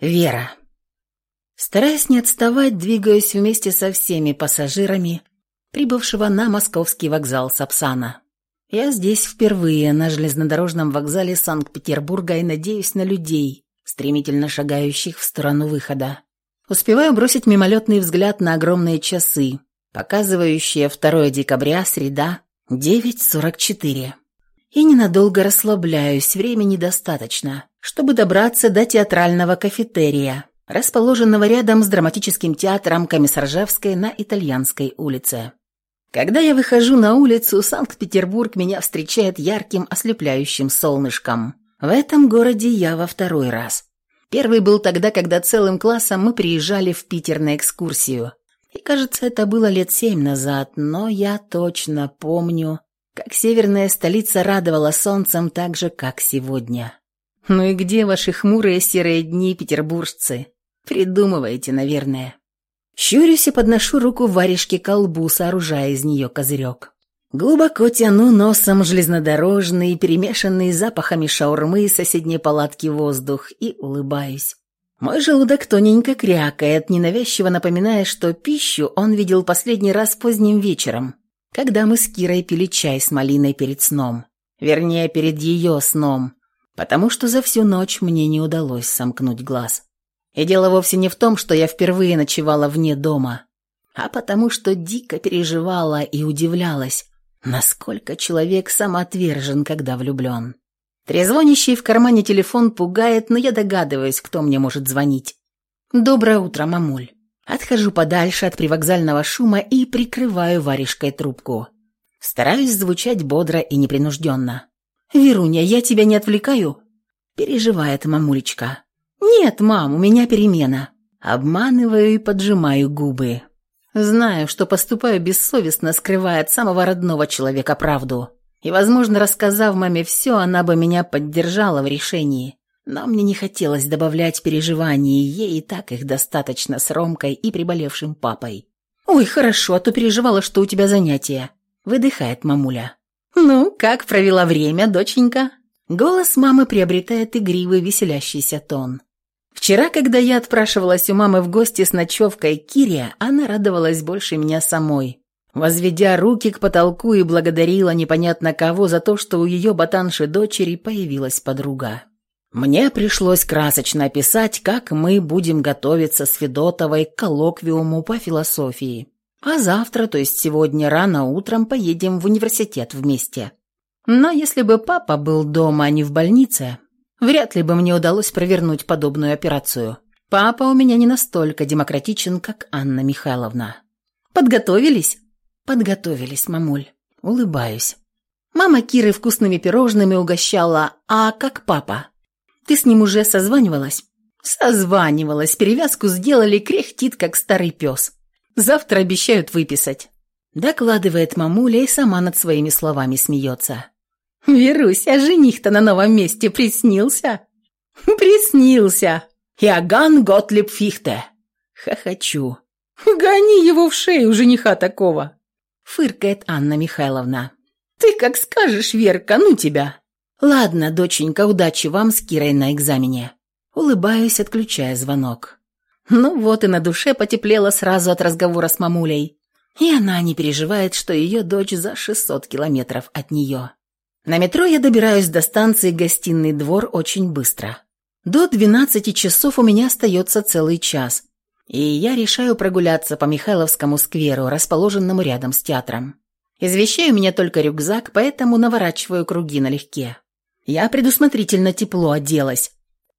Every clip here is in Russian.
Вера. Стараясь не отставать, двигаюсь вместе со всеми пассажирами, прибывшего на московский вокзал Сапсана. Я здесь впервые на железнодорожном вокзале Санкт-Петербурга и надеюсь на людей, стремительно шагающих в сторону выхода. Успеваю бросить мимолетный взгляд на огромные часы, показывающие 2 декабря, среда, 9.44. И ненадолго расслабляюсь, времени достаточно чтобы добраться до театрального кафетерия, расположенного рядом с драматическим театром Комиссаржевской на Итальянской улице. Когда я выхожу на улицу, Санкт-Петербург меня встречает ярким ослепляющим солнышком. В этом городе я во второй раз. Первый был тогда, когда целым классом мы приезжали в Питер на экскурсию. И кажется, это было лет семь назад, но я точно помню, как северная столица радовала солнцем так же, как сегодня. «Ну и где ваши хмурые серые дни, петербуржцы? Придумываете, наверное». Щурюсь и подношу руку варежке колбу, сооружая из нее козырек. Глубоко тяну носом железнодорожный, перемешанный запахами шаурмы из соседней палатки воздух и улыбаюсь. Мой желудок тоненько крякает, ненавязчиво напоминая, что пищу он видел последний раз поздним вечером, когда мы с Кирой пили чай с малиной перед сном. Вернее, перед ее сном, потому что за всю ночь мне не удалось сомкнуть глаз. И дело вовсе не в том, что я впервые ночевала вне дома, а потому что дико переживала и удивлялась, насколько человек самоотвержен, когда влюблен. Трезвонящий в кармане телефон пугает, но я догадываюсь, кто мне может звонить. «Доброе утро, мамуль». Отхожу подальше от привокзального шума и прикрываю варежкой трубку. Стараюсь звучать бодро и непринужденно. «Веруня, я тебя не отвлекаю?» Переживает мамулечка. «Нет, мам, у меня перемена». Обманываю и поджимаю губы. Знаю, что поступаю бессовестно, скрывая от самого родного человека правду. И, возможно, рассказав маме все, она бы меня поддержала в решении. Но мне не хотелось добавлять переживаний, ей и так их достаточно с Ромкой и приболевшим папой. «Ой, хорошо, а то переживала, что у тебя занятия», — выдыхает мамуля. «Ну, как провела время, доченька?» Голос мамы приобретает игривый веселящийся тон. Вчера, когда я отпрашивалась у мамы в гости с ночевкой Кирия, она радовалась больше меня самой. Возведя руки к потолку и благодарила непонятно кого за то, что у ее ботанши дочери появилась подруга. Мне пришлось красочно описать, как мы будем готовиться с Федотовой к коллоквиуму по философии. А завтра, то есть сегодня рано утром, поедем в университет вместе. Но если бы папа был дома, а не в больнице, вряд ли бы мне удалось провернуть подобную операцию. Папа у меня не настолько демократичен, как Анна Михайловна. Подготовились? Подготовились, мамуль. Улыбаюсь. Мама Киры вкусными пирожными угощала, а как папа? Ты с ним уже созванивалась? Созванивалась, перевязку сделали, кряхтит, как старый пес. Завтра обещают выписать». Докладывает мамуля и сама над своими словами смеется. «Верусь, а жених-то на новом месте приснился?» «Приснился! Иоганн Готлиб Фихте!» Хохочу. «Гони его в шею, жениха такого!» Фыркает Анна Михайловна. «Ты как скажешь, Верка, ну тебя!» «Ладно, доченька, удачи вам с Кирой на экзамене». Улыбаюсь, отключая звонок. Ну вот и на душе потеплело сразу от разговора с мамулей. И она не переживает, что ее дочь за 600 километров от нее. На метро я добираюсь до станции «Гостиный двор» очень быстро. До 12 часов у меня остается целый час, и я решаю прогуляться по Михайловскому скверу, расположенному рядом с театром. Из вещей у меня только рюкзак, поэтому наворачиваю круги налегке. Я предусмотрительно тепло оделась,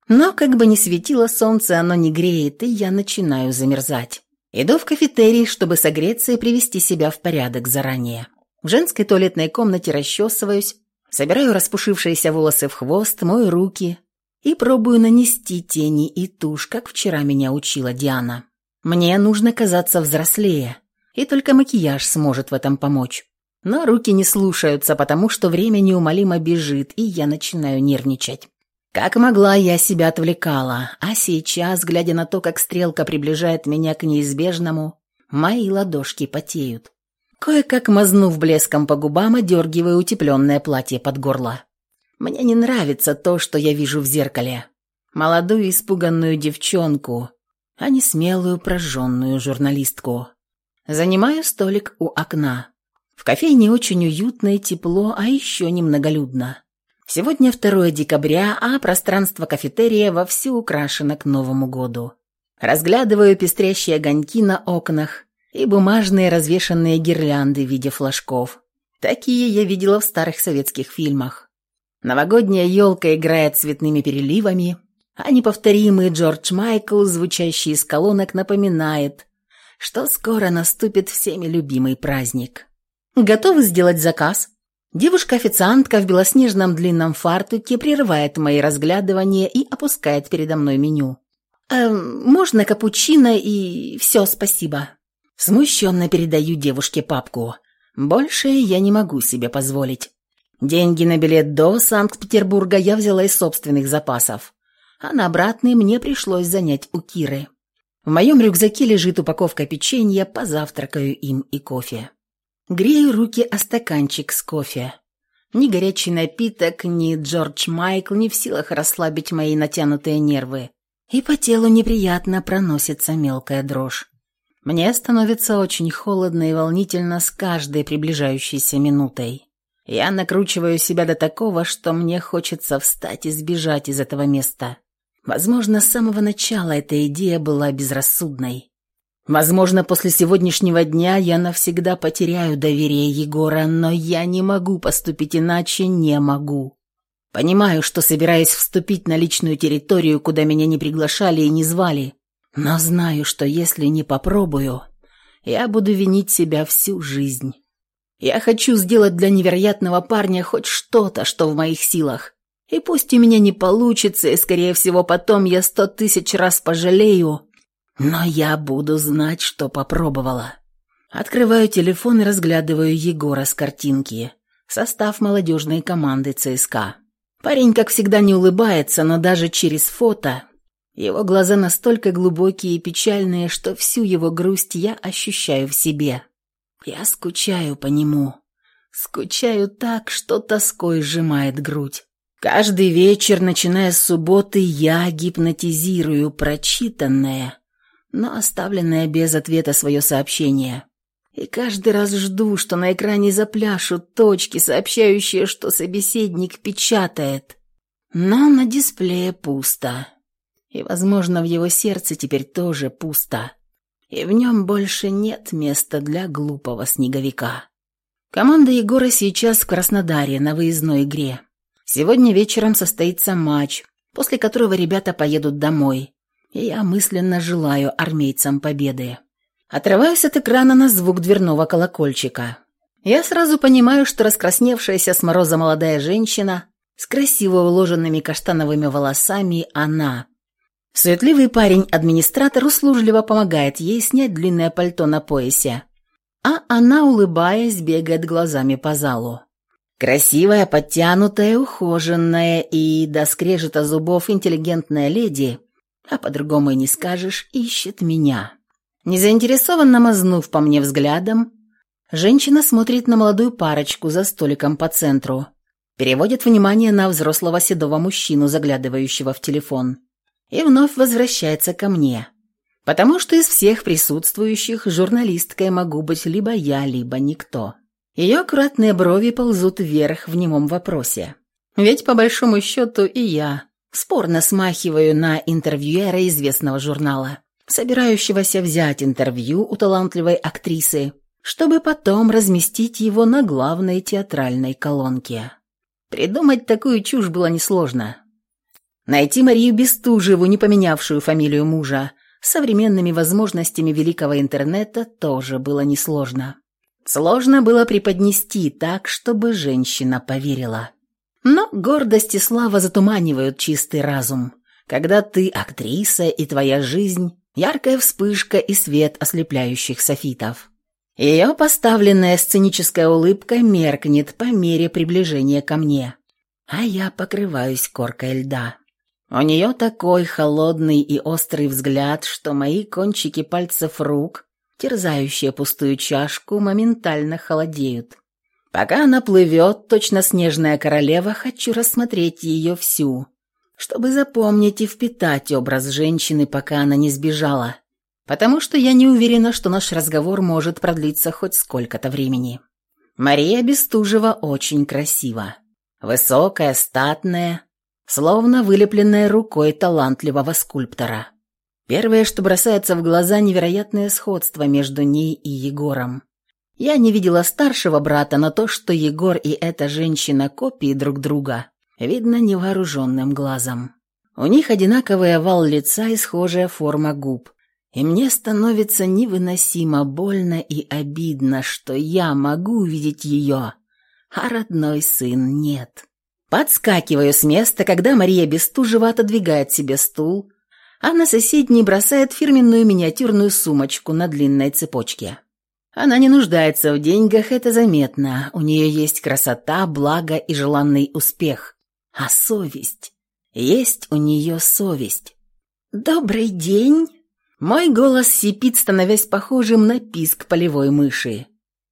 но как бы ни светило солнце, оно не греет, и я начинаю замерзать. Иду в кафетерий, чтобы согреться и привести себя в порядок заранее. В женской туалетной комнате расчесываюсь, собираю распушившиеся волосы в хвост, мою руки и пробую нанести тени и тушь, как вчера меня учила Диана. Мне нужно казаться взрослее, и только макияж сможет в этом помочь. Но руки не слушаются, потому что время неумолимо бежит, и я начинаю нервничать. Как могла, я себя отвлекала, а сейчас, глядя на то, как стрелка приближает меня к неизбежному, мои ладошки потеют. Кое-как мазнув блеском по губам, одергиваю утепленное платье под горло. Мне не нравится то, что я вижу в зеркале. Молодую испуганную девчонку, а не смелую прожженную журналистку. Занимаю столик у окна. В кофейне очень уютно и тепло, а еще немноголюдно. Сегодня 2 декабря, а пространство кафетерия вовсю украшено к Новому году. Разглядываю пестрящие огоньки на окнах и бумажные развешанные гирлянды в виде флажков. Такие я видела в старых советских фильмах. Новогодняя елка играет цветными переливами, а неповторимый Джордж Майкл, звучащий из колонок, напоминает, что скоро наступит всеми любимый праздник. Готовы сделать заказ? Девушка-официантка в белоснежном длинном фартуке прерывает мои разглядывания и опускает передо мной меню. «Эм, можно капучино и все, спасибо». Смущенно передаю девушке папку. Больше я не могу себе позволить. Деньги на билет до Санкт-Петербурга я взяла из собственных запасов, а на обратный мне пришлось занять у Киры. В моем рюкзаке лежит упаковка печенья, позавтракаю им и кофе. Грею руки о стаканчик с кофе. Ни горячий напиток, ни Джордж Майкл не в силах расслабить мои натянутые нервы и по телу неприятно проносится мелкая дрожь. Мне становится очень холодно и волнительно с каждой приближающейся минутой. Я накручиваю себя до такого, что мне хочется встать и сбежать из этого места. Возможно, с самого начала эта идея была безрассудной. Возможно, после сегодняшнего дня я навсегда потеряю доверие Егора, но я не могу поступить иначе, не могу. Понимаю, что собираюсь вступить на личную территорию, куда меня не приглашали и не звали. Но знаю, что если не попробую, я буду винить себя всю жизнь. Я хочу сделать для невероятного парня хоть что-то, что в моих силах. И пусть у меня не получится, и, скорее всего, потом я сто тысяч раз пожалею, но я буду знать, что попробовала. Открываю телефон и разглядываю Егора с картинки. Состав молодежной команды ЦСКА. Парень, как всегда, не улыбается, но даже через фото его глаза настолько глубокие и печальные, что всю его грусть я ощущаю в себе. Я скучаю по нему. Скучаю так, что тоской сжимает грудь. Каждый вечер, начиная с субботы, я гипнотизирую прочитанное, но оставленное без ответа свое сообщение. И каждый раз жду, что на экране запляшут точки, сообщающие, что собеседник печатает. Но на дисплее пусто. И, возможно, в его сердце теперь тоже пусто. И в нем больше нет места для глупого снеговика. Команда Егора сейчас в Краснодаре на выездной игре. Сегодня вечером состоится матч, после которого ребята поедут домой. И я мысленно желаю армейцам победы. Отрываюсь от экрана на звук дверного колокольчика. Я сразу понимаю, что раскрасневшаяся с мороза молодая женщина с красиво уложенными каштановыми волосами она. Суетливый парень-администратор услужливо помогает ей снять длинное пальто на поясе, а она, улыбаясь, бегает глазами по залу. Красивая, подтянутая, ухоженная и до скрежета зубов интеллигентная леди, а по-другому и не скажешь, ищет меня. Незаинтересованно мазнув по мне взглядом, женщина смотрит на молодую парочку за столиком по центру, переводит внимание на взрослого седого мужчину, заглядывающего в телефон, и вновь возвращается ко мне. Потому что из всех присутствующих журналисткой могу быть либо я, либо никто. Ее аккуратные брови ползут вверх в немом вопросе. Ведь по большому счету и я спорно смахиваю на интервьюера известного журнала собирающегося взять интервью у талантливой актрисы, чтобы потом разместить его на главной театральной колонке. Придумать такую чушь было несложно. Найти Марию Бестужеву, не поменявшую фамилию мужа, современными возможностями великого интернета тоже было несложно. Сложно было преподнести так, чтобы женщина поверила. Но гордость и слава затуманивают чистый разум. Когда ты актриса и твоя жизнь яркая вспышка и свет ослепляющих софитов. Ее поставленная сценическая улыбка меркнет по мере приближения ко мне, а я покрываюсь коркой льда. У нее такой холодный и острый взгляд, что мои кончики пальцев рук, терзающие пустую чашку, моментально холодеют. Пока она плывет, точно снежная королева, хочу рассмотреть ее всю, чтобы запомнить и впитать образ женщины, пока она не сбежала, потому что я не уверена, что наш разговор может продлиться хоть сколько-то времени. Мария Бестужева очень красива. Высокая, статная, словно вылепленная рукой талантливого скульптора. Первое, что бросается в глаза, невероятное сходство между ней и Егором. Я не видела старшего брата, но то, что Егор и эта женщина копии друг друга, видно невооруженным глазом. У них одинаковый овал лица и схожая форма губ. И мне становится невыносимо больно и обидно, что я могу увидеть ее, а родной сын нет. Подскакиваю с места, когда Мария Бестужева отодвигает себе стул, а на соседний бросает фирменную миниатюрную сумочку на длинной цепочке. Она не нуждается в деньгах, это заметно. У нее есть красота, благо и желанный успех. А совесть? Есть у нее совесть. «Добрый день!» Мой голос сипит, становясь похожим на писк полевой мыши.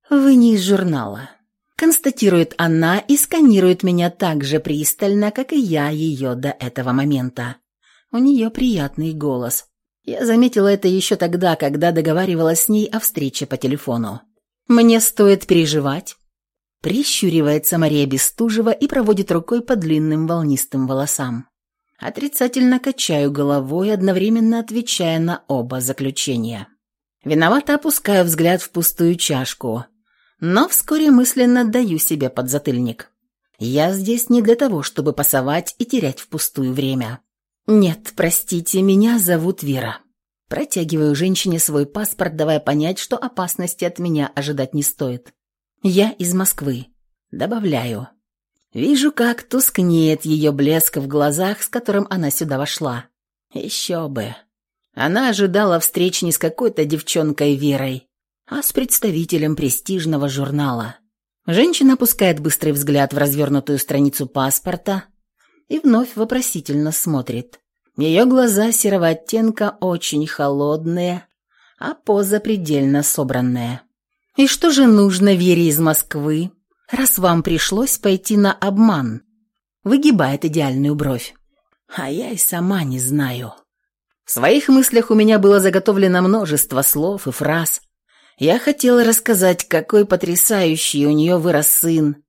«Вы не из журнала», — констатирует она и сканирует меня так же пристально, как и я ее до этого момента. У нее приятный голос. Я заметила это еще тогда, когда договаривалась с ней о встрече по телефону. «Мне стоит переживать?» Прищуривается Мария Бестужева и проводит рукой по длинным волнистым волосам. Отрицательно качаю головой, одновременно отвечая на оба заключения. Виновато опускаю взгляд в пустую чашку, но вскоре мысленно даю себе подзатыльник. Я здесь не для того, чтобы пасовать и терять впустую время. «Нет, простите, меня зовут Вера». Протягиваю женщине свой паспорт, давая понять, что опасности от меня ожидать не стоит. «Я из Москвы». Добавляю. Вижу, как тускнеет ее блеск в глазах, с которым она сюда вошла. Еще бы. Она ожидала встречи не с какой-то девчонкой Верой, а с представителем престижного журнала. Женщина опускает быстрый взгляд в развернутую страницу паспорта, и вновь вопросительно смотрит. Ее глаза серого оттенка очень холодные, а поза предельно собранная. «И что же нужно Вере из Москвы, раз вам пришлось пойти на обман?» Выгибает идеальную бровь. «А я и сама не знаю». В своих мыслях у меня было заготовлено множество слов и фраз. Я хотела рассказать, какой потрясающий у нее вырос сын,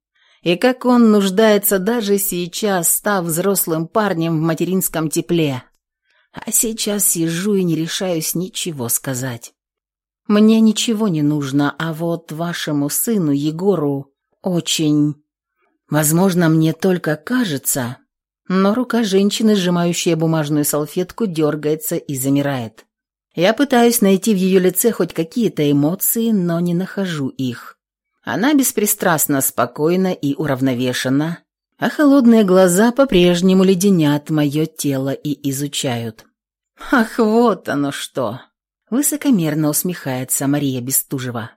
и как он нуждается даже сейчас, став взрослым парнем в материнском тепле. А сейчас сижу и не решаюсь ничего сказать. Мне ничего не нужно, а вот вашему сыну Егору очень... Возможно, мне только кажется, но рука женщины, сжимающая бумажную салфетку, дергается и замирает. Я пытаюсь найти в ее лице хоть какие-то эмоции, но не нахожу их. Она беспристрастно спокойна и уравновешена, а холодные глаза по-прежнему леденят мое тело и изучают. «Ах, вот оно что!» — высокомерно усмехается Мария Бестужева.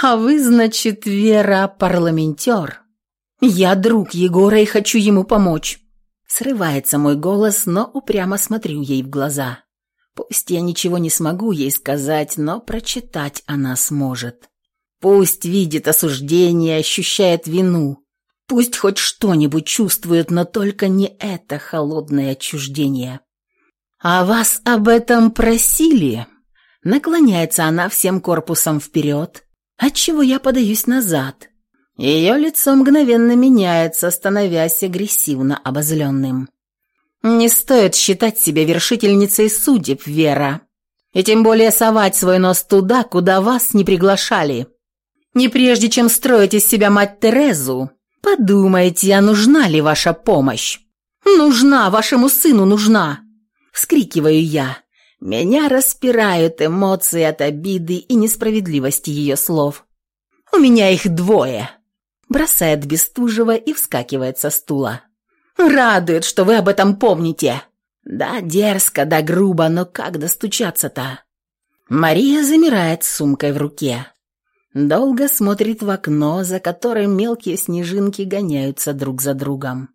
«А вы, значит, Вера, парламентер?» «Я друг Егора и хочу ему помочь». Срывается мой голос, но упрямо смотрю ей в глаза. Пусть я ничего не смогу ей сказать, но прочитать она сможет. Пусть видит осуждение, ощущает вину. Пусть хоть что-нибудь чувствует, но только не это холодное отчуждение. «А вас об этом просили?» Наклоняется она всем корпусом вперед, отчего я подаюсь назад. Ее лицо мгновенно меняется, становясь агрессивно обозленным. «Не стоит считать себя вершительницей судеб, Вера, и тем более совать свой нос туда, куда вас не приглашали». Не прежде чем строить из себя мать Терезу, подумайте, а нужна ли ваша помощь? Нужна, вашему сыну нужна!» Вскрикиваю я. Меня распирают эмоции от обиды и несправедливости ее слов. «У меня их двое!» Бросает Бестужева и вскакивает со стула. «Радует, что вы об этом помните!» «Да, дерзко, да грубо, но как достучаться-то?» Мария замирает с сумкой в руке. Долго смотрит в окно, за которым мелкие снежинки гоняются друг за другом.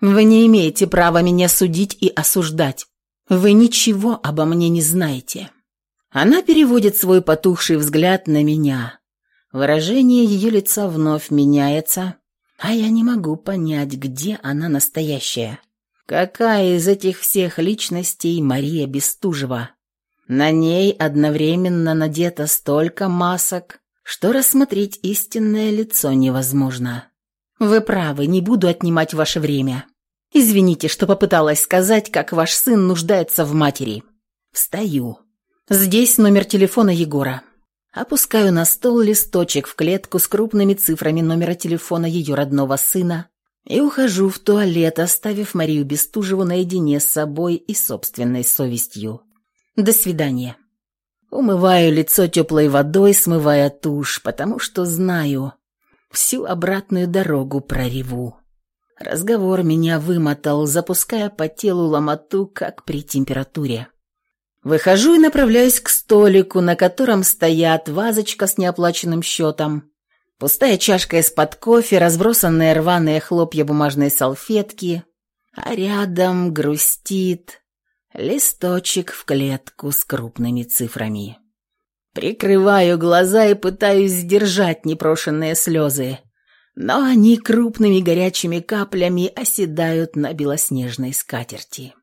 «Вы не имеете права меня судить и осуждать. Вы ничего обо мне не знаете». Она переводит свой потухший взгляд на меня. Выражение ее лица вновь меняется, а я не могу понять, где она настоящая. Какая из этих всех личностей Мария Бестужева? На ней одновременно надето столько масок, что рассмотреть истинное лицо невозможно. Вы правы, не буду отнимать ваше время. Извините, что попыталась сказать, как ваш сын нуждается в матери. Встаю. Здесь номер телефона Егора. Опускаю на стол листочек в клетку с крупными цифрами номера телефона ее родного сына и ухожу в туалет, оставив Марию Бестужеву наедине с собой и собственной совестью. До свидания. Умываю лицо теплой водой, смывая тушь, потому что знаю, всю обратную дорогу прореву. Разговор меня вымотал, запуская по телу ломоту, как при температуре. Выхожу и направляюсь к столику, на котором стоят вазочка с неоплаченным счетом, пустая чашка из-под кофе, разбросанные рваные хлопья бумажной салфетки, а рядом грустит листочек в клетку с крупными цифрами. Прикрываю глаза и пытаюсь сдержать непрошенные слезы, но они крупными горячими каплями оседают на белоснежной скатерти.